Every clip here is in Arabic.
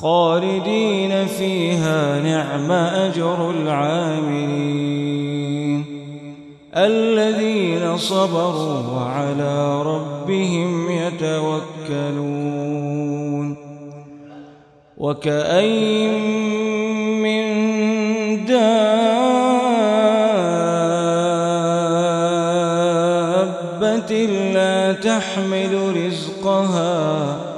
خالدين فيها نعم أجر العاملين. الذين صبروا وعلى ربهم يتوكلون. وكأين من دابة لا تحمل رزقها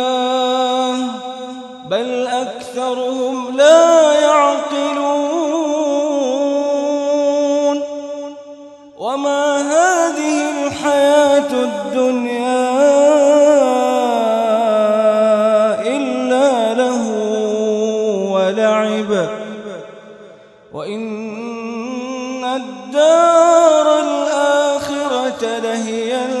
بل أكثرهم لا يعقلون. وما هذه الحياة الدنيا إلا له ولعب. وإن الدار الآخرة لهي الحيوان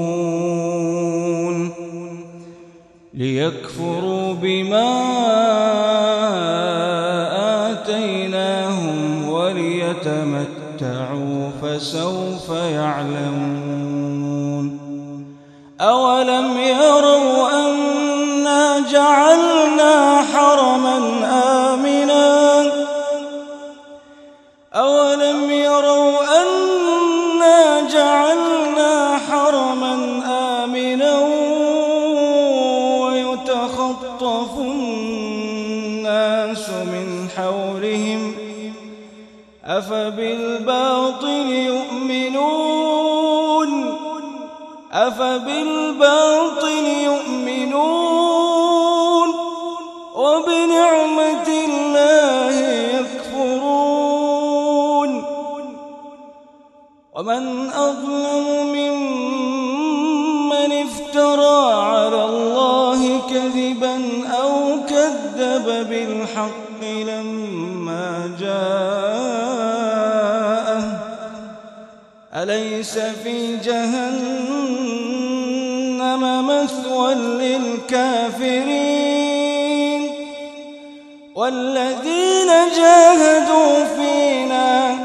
ليكفروا بما آتيناهم وليتمتعوا فسوف يعلمون. أولم يروا أنا ويتخطف الناس من حولهم أفبالباطل يؤمنون؟ أفبالباطل يؤمنون؟ وبنعمة الله يكفرون؟ ومن أظلم لما جاءه. أليس في جهنم مثوى للكافرين؟ والذين جاهدوا فينا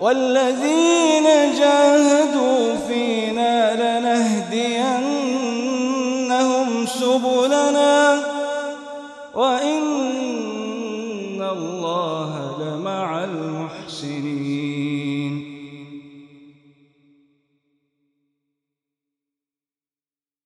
والذين جاهدوا فينا لنهدينهم سبلنا. وإن الله